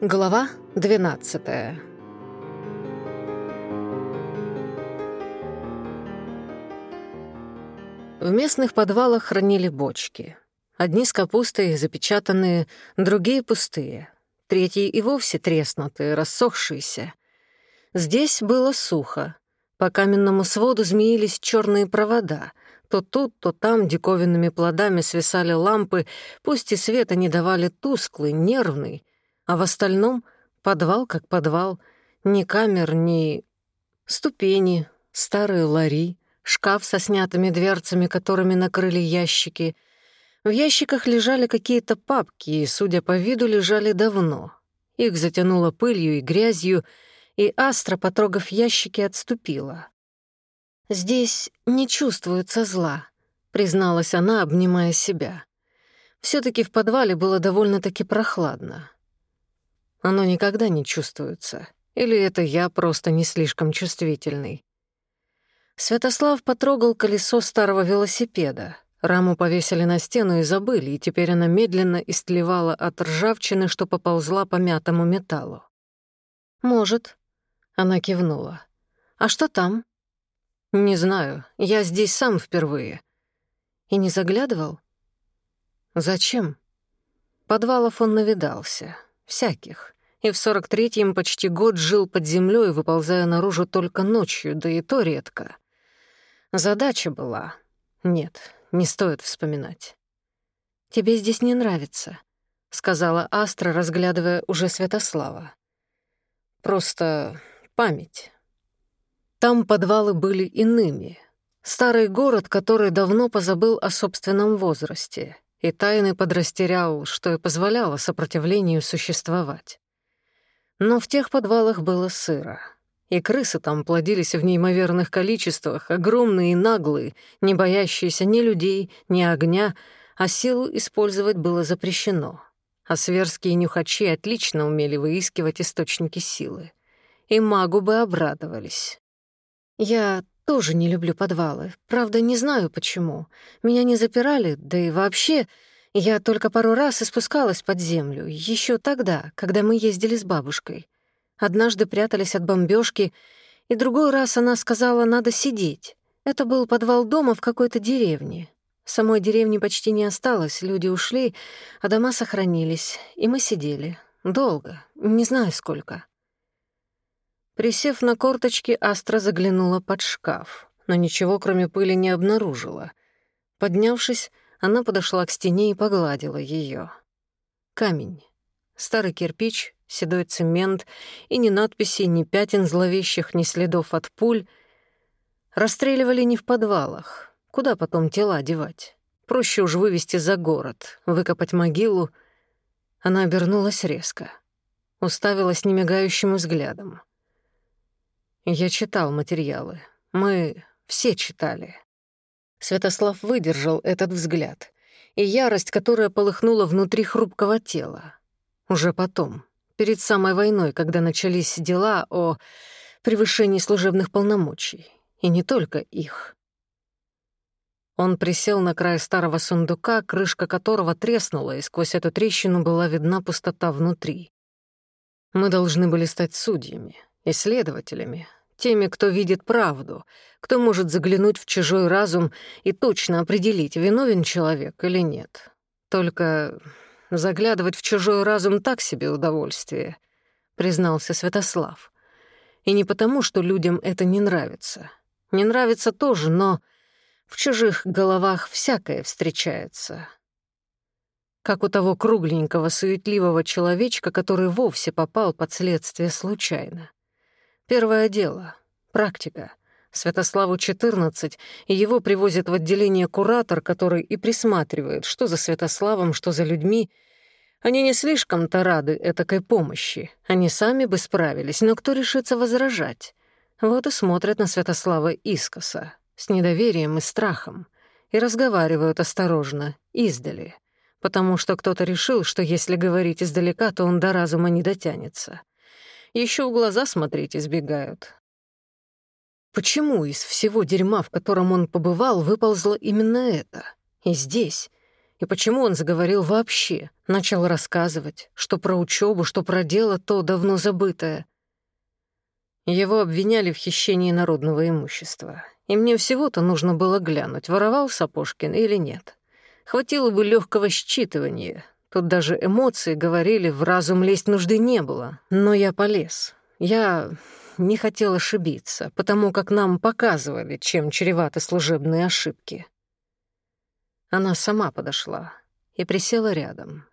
Глава 12 В местных подвалах хранили бочки. Одни с капустой запечатанные, другие пустые, третьи и вовсе треснутые, рассохшиеся. Здесь было сухо. По каменному своду змеились черные провода. То тут, то там диковинными плодами свисали лампы, пусть и света не давали тусклый, нервный, а в остальном подвал как подвал, ни камер, ни ступени, старые лари, шкаф со снятыми дверцами, которыми накрыли ящики. В ящиках лежали какие-то папки, и, судя по виду, лежали давно. Их затянуло пылью и грязью, и Астра, потрогав ящики, отступила. «Здесь не чувствуется зла», — призналась она, обнимая себя. все таки в подвале было довольно-таки прохладно. Оно никогда не чувствуется. Или это я просто не слишком чувствительный? Святослав потрогал колесо старого велосипеда. Раму повесили на стену и забыли, и теперь она медленно истлевала от ржавчины, что поползла по мятому металлу. «Может», — она кивнула. «А что там?» «Не знаю. Я здесь сам впервые». «И не заглядывал?» «Зачем?» Подвалов он навидался. Всяких и в 43-м почти год жил под землей, выползая наружу только ночью, да и то редко. Задача была. Нет, не стоит вспоминать. «Тебе здесь не нравится», — сказала Астра, разглядывая уже Святослава. «Просто память. Там подвалы были иными. Старый город, который давно позабыл о собственном возрасте, и тайны подрастерял, что и позволяло сопротивлению существовать. Но в тех подвалах было сыро. И крысы там плодились в неимоверных количествах, огромные и наглые, не боящиеся ни людей, ни огня, а силу использовать было запрещено. А сверские нюхачи отлично умели выискивать источники силы. И магу бы обрадовались. Я тоже не люблю подвалы. Правда, не знаю почему. Меня не запирали, да и вообще я только пару раз и спускалась под землю, еще тогда, когда мы ездили с бабушкой. Однажды прятались от бомбежки, и другой раз она сказала, надо сидеть. Это был подвал дома в какой-то деревне. Самой деревни почти не осталось, люди ушли, а дома сохранились, и мы сидели. Долго, не знаю сколько. Присев на корточки, Астра заглянула под шкаф, но ничего, кроме пыли, не обнаружила. Поднявшись, Она подошла к стене и погладила ее. Камень. Старый кирпич, седой цемент, и ни надписей, ни пятен зловещих, ни следов от пуль. Расстреливали не в подвалах. Куда потом тела одевать? Проще уж вывести за город, выкопать могилу. Она обернулась резко. Уставилась немигающим взглядом. Я читал материалы. Мы все читали. Святослав выдержал этот взгляд и ярость, которая полыхнула внутри хрупкого тела. Уже потом, перед самой войной, когда начались дела о превышении служебных полномочий, и не только их. Он присел на край старого сундука, крышка которого треснула, и сквозь эту трещину была видна пустота внутри. Мы должны были стать судьями, и следователями. Теми, кто видит правду, кто может заглянуть в чужой разум и точно определить, виновен человек или нет. Только заглядывать в чужой разум так себе удовольствие, признался Святослав. И не потому, что людям это не нравится. Не нравится тоже, но в чужих головах всякое встречается. Как у того кругленького, суетливого человечка, который вовсе попал под следствие случайно. Первое дело — практика. Святославу 14, и его привозит в отделение куратор, который и присматривает, что за Святославом, что за людьми. Они не слишком-то рады этакой помощи. Они сами бы справились, но кто решится возражать? Вот и смотрят на Святослава искоса, с недоверием и страхом, и разговаривают осторожно, издали, потому что кто-то решил, что если говорить издалека, то он до разума не дотянется. еще в глаза смотреть избегают. Почему из всего дерьма, в котором он побывал, выползло именно это? И здесь? И почему он заговорил вообще? Начал рассказывать, что про учебу, что про дело то давно забытое. Его обвиняли в хищении народного имущества. И мне всего-то нужно было глянуть, воровал Тут даже эмоции говорили, в разум лезть нужды не было. Но я полез. Я не хотел ошибиться, потому как нам показывали, чем чреваты служебные ошибки. Она сама подошла и присела рядом.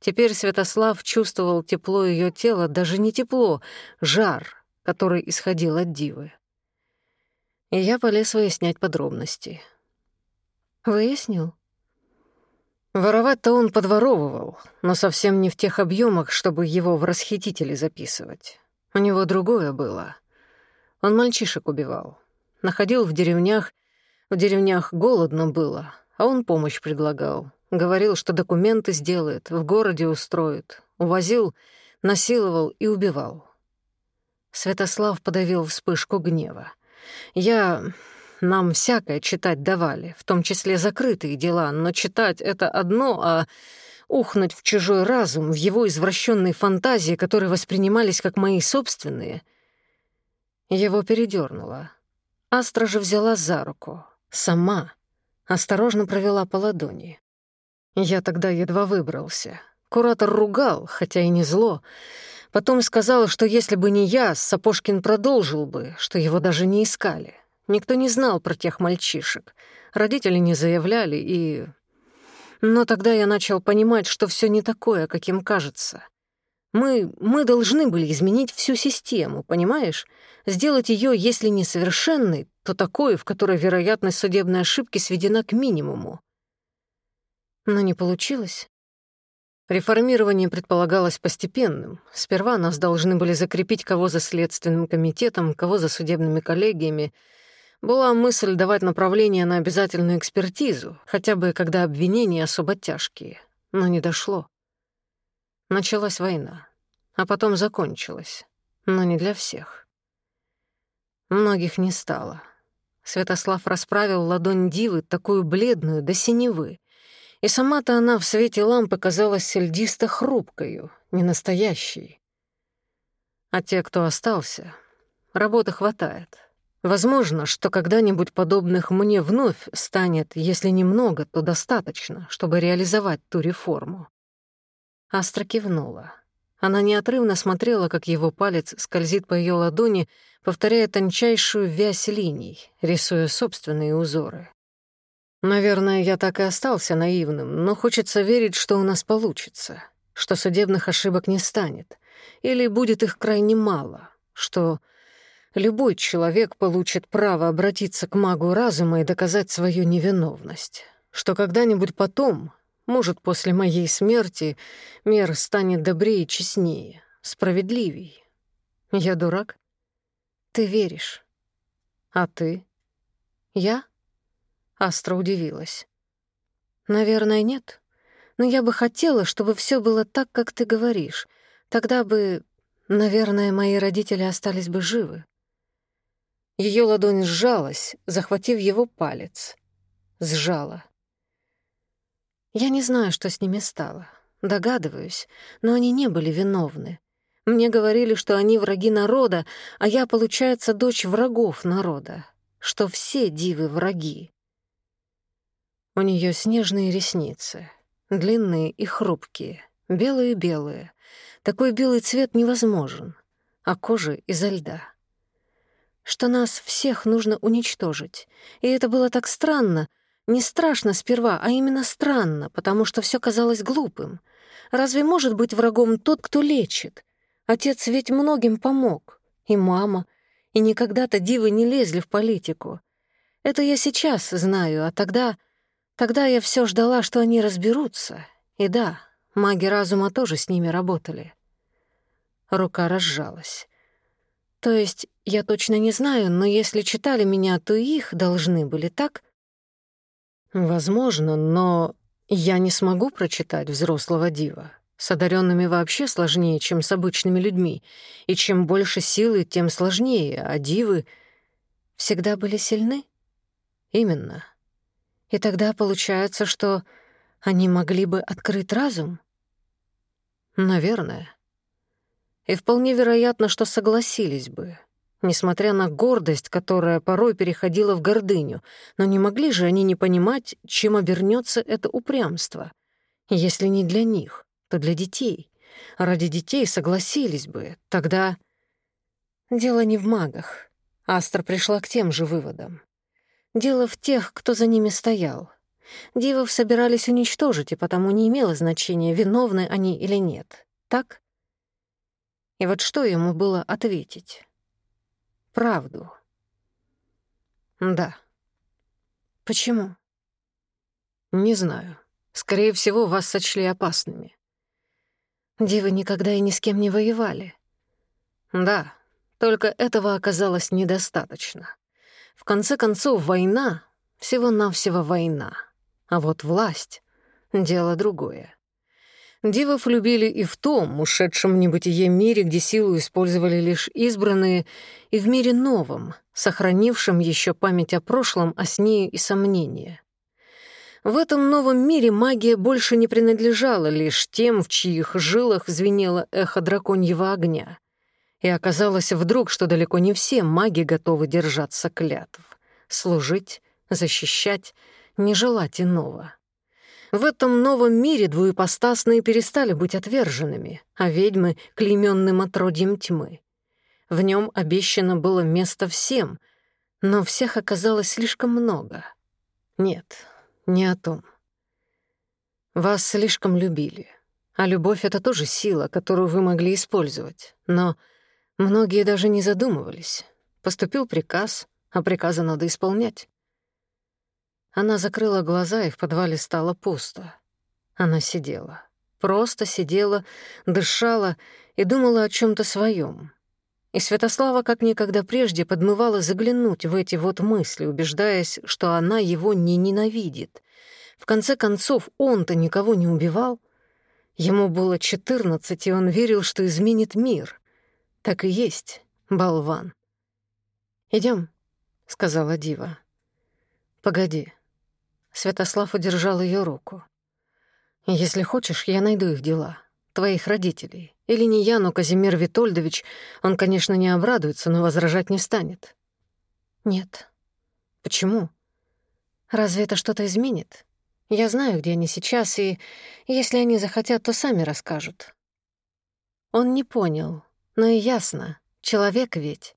Теперь Святослав чувствовал тепло ее тела, даже не тепло, жар, который исходил от дивы. И я полез выяснять подробности. «Выяснил?» Воровать-то он подворовывал, но совсем не в тех объемах, чтобы его в расхитители записывать. У него другое было. Он мальчишек убивал. Находил в деревнях. В деревнях голодно было, а он помощь предлагал. Говорил, что документы сделает, в городе устроит. Увозил, насиловал и убивал. Святослав подавил вспышку гнева. «Я... Нам всякое читать давали, в том числе закрытые дела, но читать — это одно, а ухнуть в чужой разум, в его извращенные фантазии, которые воспринимались как мои собственные. Его передернуло. Астра же взяла за руку. Сама. Осторожно провела по ладони. Я тогда едва выбрался. Куратор ругал, хотя и не зло. Потом сказал, что если бы не я, Сапожкин Никто не знал про тех мальчишек. Родители не заявляли и... Но тогда я начал понимать, что все не такое, каким кажется. Мы, мы должны были изменить всю систему, понимаешь? Сделать ее, если не совершенной, то такой, в которой вероятность судебной ошибки сведена к минимуму. Но не получилось. Реформирование предполагалось постепенным. Сперва нас должны были закрепить кого за следственным комитетом, кого за судебными коллегиями — была мысль давать направление на обязательную экспертизу, хотя бы когда обвинения особо тяжкие, но не дошло. Началась война, а потом закончилась, но не для всех. Многих не стало. Святослав расправил ладонь дивы, такую бледную, до синевы. И сама-то она в свете лампы казалась льдисто-хрупкою, ненастоящей. А те, кто остался, работы хватает — Возможно, что когда-нибудь подобных мне вновь станет, если немного, то достаточно, чтобы реализовать ту реформу. Астра кивнула. Она неотрывно смотрела, как его палец скользит по ее ладони, повторяя тончайшую вязь линий, рисуя собственные узоры. «Наверное, я так и остался наивным, но хочется верить, что у нас получится, что судебных ошибок не станет, или будет их крайне мало, что Любой человек получит право обратиться к магу разума и доказать свою невиновность. Что когда-нибудь потом, может, после моей смерти, мир станет добрее и честнее, справедливей. Я дурак? Ты веришь. А ты? Я? Астра удивилась. Наверное, нет. Но я бы хотела, чтобы все было так, как ты говоришь. Тогда бы, наверное, мои родители остались бы живы. Ее ладонь сжалась, захватив его палец. Сжала. Я не знаю, что с ними стало. Догадываюсь, но они не были виновны. Мне говорили, что они враги народа, а я, получается, дочь врагов народа, что все дивы враги. У нее снежные ресницы, длинные и хрупкие, белые-белые. Такой белый цвет невозможен, а кожа изо льда что нас всех нужно уничтожить. И это было так странно. Не страшно сперва, а именно странно, потому что все казалось глупым. Разве может быть врагом тот, кто лечит? Отец ведь многим помог. И мама. И никогда-то дивы не лезли в политику. Это я сейчас знаю, а тогда... Тогда я все ждала, что они разберутся. И да, маги разума тоже с ними работали. Рука разжалась. То есть я точно не знаю, но если читали меня, то их должны были, так? Возможно, но я не смогу прочитать взрослого дива. С одаренными вообще сложнее, чем с обычными людьми. И чем больше силы, тем сложнее, а дивы всегда были сильны? Именно. И тогда получается, что они могли бы открыть разум? Наверное. И вполне вероятно, что согласились бы, несмотря на гордость, которая порой переходила в гордыню, но не могли же они не понимать, чем обернется это упрямство. Если не для них, то для детей. Ради детей согласились бы, тогда... Дело не в магах. Астра пришла к тем же выводам. Дело в тех, кто за ними стоял. Дивов собирались уничтожить, и потому не имело значения, виновны они или нет. И вот что ему было ответить? Правду. Да. Почему? Не знаю. Скорее всего, вас сочли опасными. Девы никогда и ни с кем не воевали. Да, только этого оказалось недостаточно. В конце концов, война — всего-навсего война. А вот власть — дело другое. Дивов любили и в том, ушедшем небытие мире, где силу использовали лишь избранные, и в мире новом, сохранившем еще память о прошлом, а с сне и сомнения. В этом новом мире магия больше не принадлежала лишь тем, в чьих жилах звенело эхо драконьего огня. И оказалось вдруг, что далеко не все маги готовы держаться клятв, служить, защищать, не желать иного. В этом новом мире двуепостасные перестали быть отверженными, а ведьмы — клейменным отродьем тьмы. В нем обещано было место всем, но всех оказалось слишком много. Нет, не о том. Вас слишком любили. А любовь — это тоже сила, которую вы могли использовать. Но многие даже не задумывались. Поступил приказ, а приказы надо исполнять. Она закрыла глаза, и в подвале стало пусто. Она сидела. Просто сидела, дышала и думала о чем то своем. И Святослава как никогда прежде подмывала заглянуть в эти вот мысли, убеждаясь, что она его не ненавидит. В конце концов, он-то никого не убивал. Ему было четырнадцать, и он верил, что изменит мир. Так и есть, болван. Идем, сказала Дива. «Погоди», Святослав удержал ее руку. «Если хочешь, я найду их дела. Твоих родителей. Или не я, но Казимир Витольдович. Он, конечно, не обрадуется, но возражать не станет». «Нет». «Почему?» «Разве это что-то изменит? Я знаю, где они сейчас, и если они захотят, то сами расскажут». Он не понял, но и ясно. Человек ведь.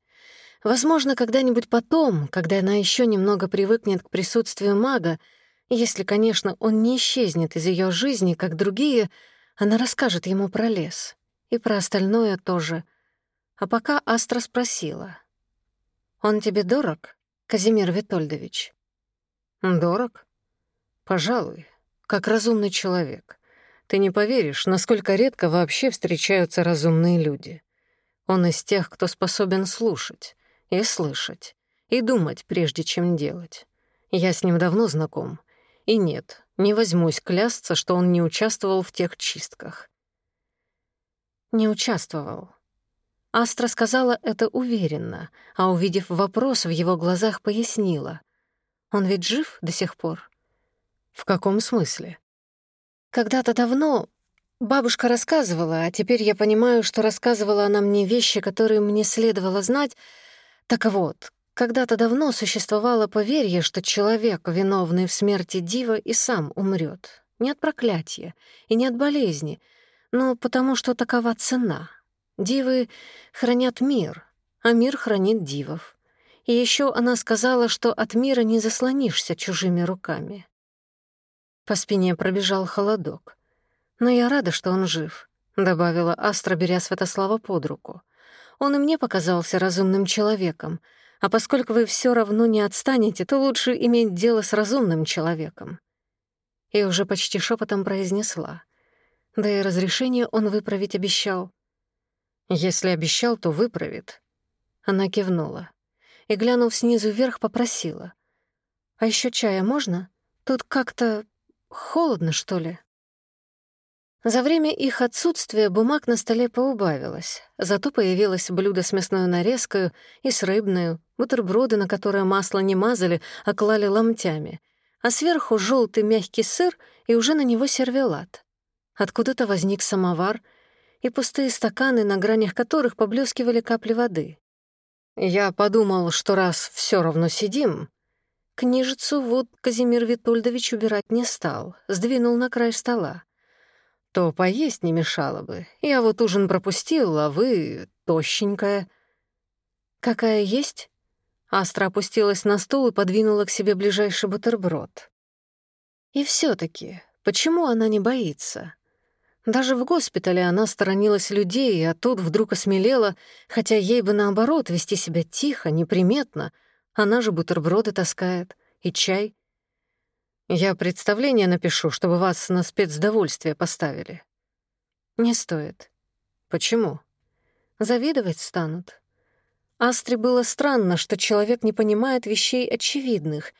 Возможно, когда-нибудь потом, когда она еще немного привыкнет к присутствию мага, если, конечно, он не исчезнет из ее жизни, как другие, она расскажет ему про лес. И про остальное тоже. А пока Астра спросила. «Он тебе дорог, Казимир Витольдович?» «Дорог? Пожалуй, как разумный человек. Ты не поверишь, насколько редко вообще встречаются разумные люди. Он из тех, кто способен слушать и слышать, и думать, прежде чем делать. Я с ним давно знаком — и нет, не возьмусь клясться, что он не участвовал в тех чистках. Не участвовал. Астра сказала это уверенно, а, увидев вопрос, в его глазах пояснила. Он ведь жив до сих пор? В каком смысле? Когда-то давно бабушка рассказывала, а теперь я понимаю, что рассказывала она мне вещи, которые мне следовало знать. Так вот, когда-то давно существовало поверье, что человек, виновный в смерти дива, и сам умрет. Не от проклятия и не от болезни, но потому что такова цена. Дивы хранят мир, а мир хранит дивов. И еще она сказала, что от мира не заслонишься чужими руками. По спине пробежал холодок. «Но я рада, что он жив», — добавила Астра, беря Святослава под руку. «Он и мне показался разумным человеком — а поскольку вы все равно не отстанете, то лучше иметь дело с разумным человеком». Я уже почти шепотом произнесла. Да и разрешение он выправить обещал. «Если обещал, то выправит». Она кивнула и, глянув снизу вверх, попросила. «А еще чая можно? Тут как-то холодно, что ли?» За время их отсутствия бумаг на столе поубавилось, зато появилось блюдо с мясной нарезкой и с рыбной, бутерброды, на которые масло не мазали, а клали ломтями, а сверху желтый мягкий сыр и уже на него сервелат. Откуда-то возник самовар и пустые стаканы, на гранях которых поблескивали капли воды. Я подумал, что раз все равно сидим, книжицу вот Казимир Витольдович убирать не стал, сдвинул на край стола. То поесть не мешало бы. Я вот ужин пропустил, а вы тощенькая. Какая есть? Астра опустилась на стул и подвинула к себе ближайший бутерброд. И все таки почему она не боится? Даже в госпитале она сторонилась людей, а тут вдруг осмелела, хотя ей бы наоборот вести себя тихо, неприметно. Она же бутерброды таскает. И чай. Я представление напишу, чтобы вас на спецдовольствие поставили. Не стоит. Почему? Завидовать станут. Астре было странно, что человек не понимает вещей очевидных.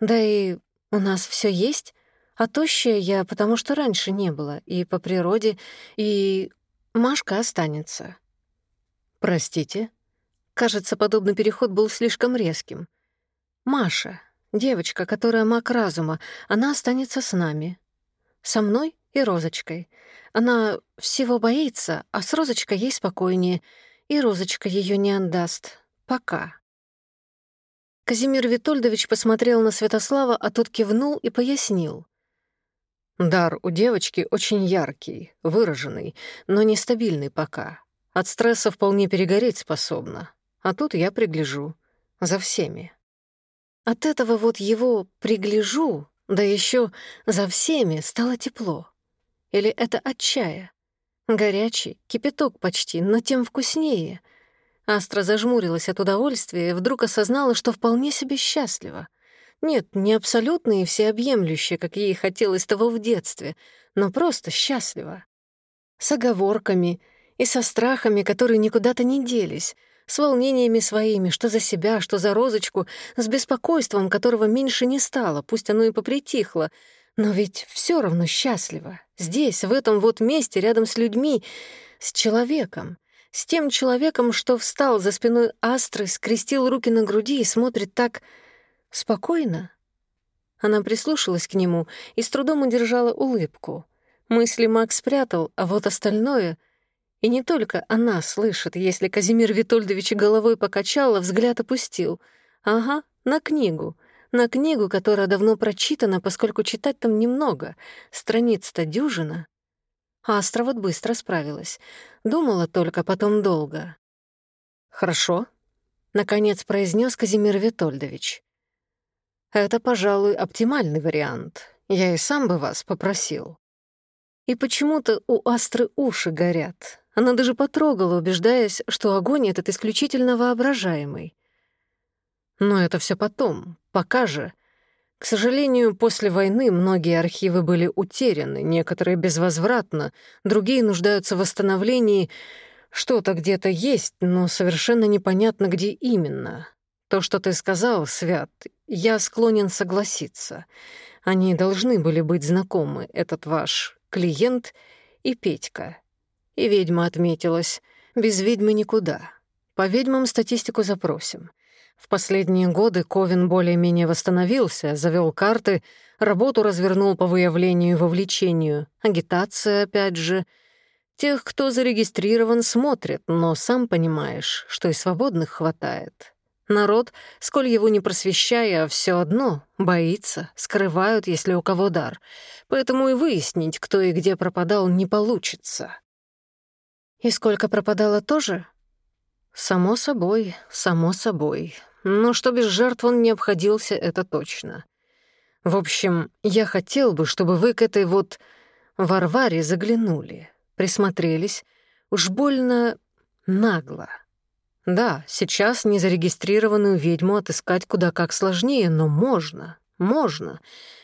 Да и у нас все есть. А тощая я, потому что раньше не было. И по природе, и... Машка останется. Простите. Кажется, подобный переход был слишком резким. Маша, девочка, которая маг разума, она останется с нами. Со мной и Розочкой. Она всего боится, а с Розочкой ей спокойнее — и Розочка ее не отдаст. Пока. Казимир Витольдович посмотрел на Святослава, а тот кивнул и пояснил. «Дар у девочки очень яркий, выраженный, но нестабильный пока. От стресса вполне перегореть способна. А тут я пригляжу. За всеми». От этого вот его «пригляжу», да еще «за всеми» стало тепло. Или это от Горячий, кипяток почти, но тем вкуснее. Астра зажмурилась от удовольствия и вдруг осознала, что вполне себе счастлива. Нет, не абсолютно и всеобъемлюще, как ей хотелось того в детстве, но просто счастлива. С оговорками и со страхами, которые никуда-то не делись, с волнениями своими, что за себя, что за розочку, с беспокойством, которого меньше не стало, пусть оно и попритихло, но ведь все равно счастливо. Здесь, в этом вот месте, рядом с людьми, с человеком. С тем человеком, что встал за спиной Астры, скрестил руки на груди и смотрит так спокойно. Она прислушалась к нему и с трудом удержала улыбку. Мысли Макс спрятал, а вот остальное... И не только она слышит, если Казимир Витольдович головой покачал, а взгляд опустил. Ага, на книгу — На книгу, которая давно прочитана, поскольку читать там немного. Страниц-то дюжина. Астра вот быстро справилась. Думала только потом долго. «Хорошо», — наконец произнес Казимир Витольдович. «Это, пожалуй, оптимальный вариант. Я и сам бы вас попросил». И почему-то у Астры уши горят. Она даже потрогала, убеждаясь, что огонь этот исключительно воображаемый. Но это все потом, пока же. К сожалению, после войны многие архивы были утеряны, некоторые безвозвратно, другие нуждаются в восстановлении. Что-то где-то есть, но совершенно непонятно, где именно. То, что ты сказал, Свят, я склонен согласиться. Они должны были быть знакомы, этот ваш клиент и Петька. И ведьма отметилась. Без ведьмы никуда. По ведьмам статистику запросим. В последние годы Ковин более-менее восстановился, завел карты, работу развернул по выявлению и вовлечению, агитация, опять же. Тех, кто зарегистрирован, смотрит, но сам понимаешь, что и свободных хватает. Народ, сколь его не просвещая, все одно боится, скрывают, если у кого дар. Поэтому и выяснить, кто и где пропадал, не получится. «И сколько пропадало тоже?» «Само собой, само собой. Но что без жертв он не обходился, это точно. В общем, я хотел бы, чтобы вы к этой вот Варваре заглянули, присмотрелись. Уж больно нагло. Да, сейчас незарегистрированную ведьму отыскать куда как сложнее, но можно, можно.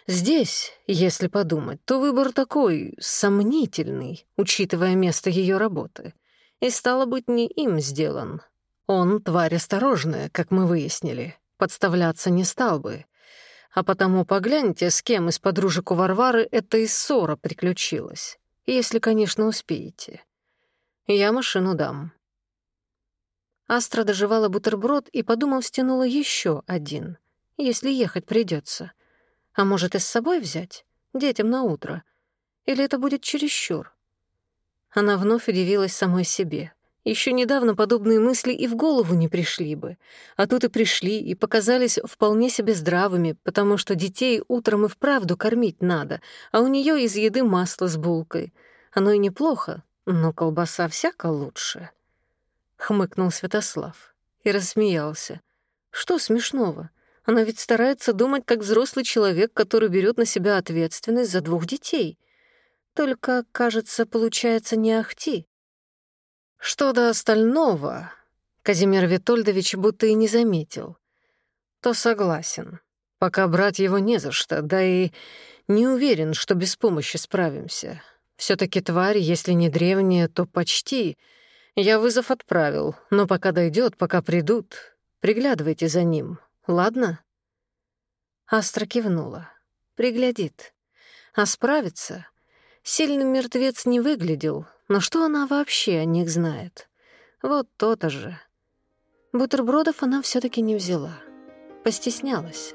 Здесь, если подумать, то выбор такой сомнительный, учитывая место ее работы. И стало быть, не им сделан. Он тварь осторожная, как мы выяснили. Подставляться не стал бы. А потому погляньте, с кем из подружек у Варвары эта и ссора приключилась. Если, конечно, успеете. Я машину дам. Астра доживала бутерброд и, подумав, стянула еще один, если ехать придется. А может, и с собой взять? Детям на утро. Или это будет чересчур? Она вновь удивилась самой себе. Еще недавно подобные мысли и в голову не пришли бы, а тут и пришли и показались вполне себе здравыми, потому что детей утром и вправду кормить надо, а у нее из еды масло с булкой. Оно и неплохо, но колбаса всяко лучше. Хмыкнул Святослав и рассмеялся. Что смешного? Она ведь старается думать как взрослый человек, Что-то остального Казимир Витольдович будто и не заметил. То согласен. Пока брать его не за что, да и не уверен, что без помощи справимся. все таки тварь, если не древняя, то почти. Я вызов отправил, но пока дойдет, пока придут, приглядывайте за ним, ладно?» Астра кивнула. «Приглядит. А справится?» Сильный мертвец не выглядел, но что она вообще о них знает? Вот то-то же. Бутербродов она все таки не взяла. Постеснялась.